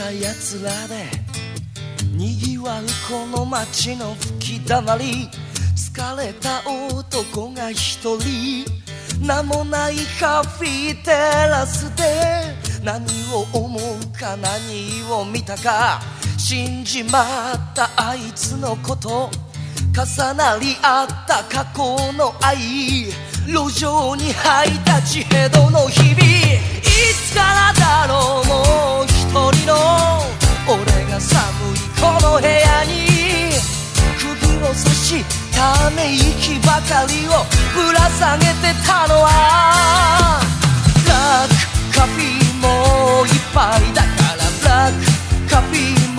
した奴らでにぎわうこの街の吹きだまり疲れた男が一人名もないカフェテラスで何を思うか何を見たか死んじまったあいつのこと重なり合った過去の愛路上に吐いた地平道の日々。いつからだろうもう人の俺が寒いこの部屋に釘を刺しため息ばかりをぶら下げてたのはブラックカフィーもう一杯だからブラックカフィーも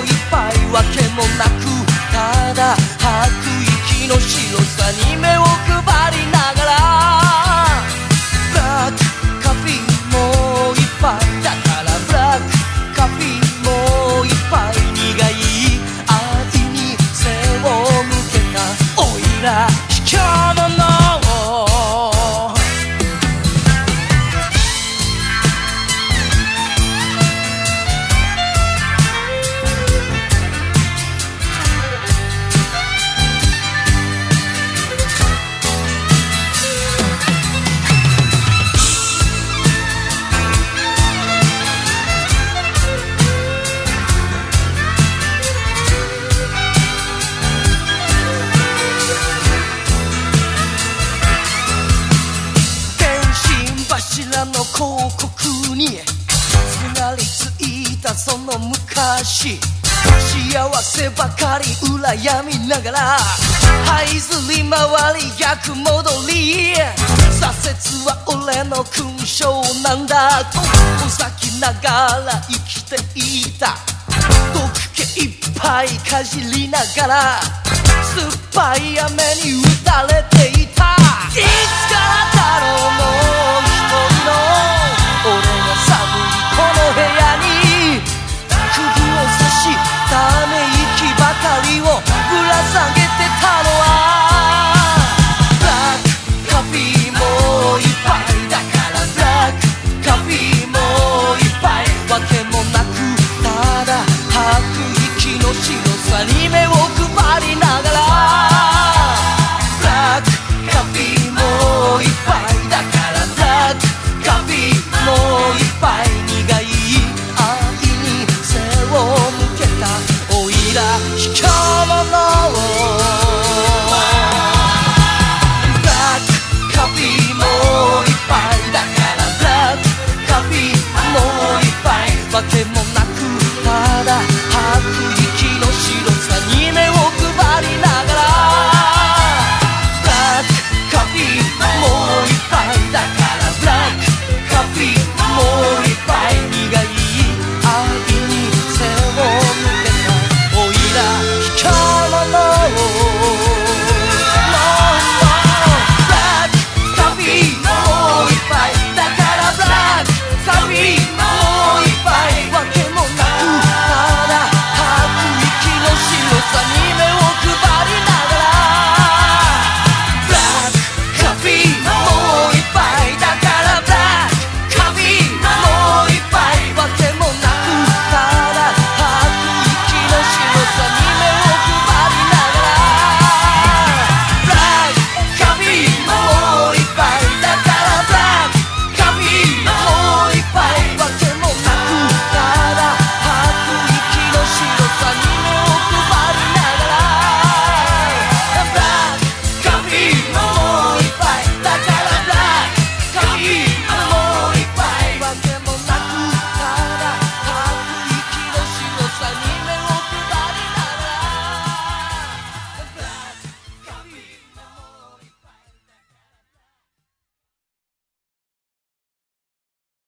う一杯わけもなくただ吐く息の白さ柱の広告にすがりついたその昔。幸せばかり羨みながら這いずり回り逆戻り。挫折は俺の勲章なんだ。とお先ながら生きていた。毒気いっぱいかじりながら酸っぱい雨に打たれていた。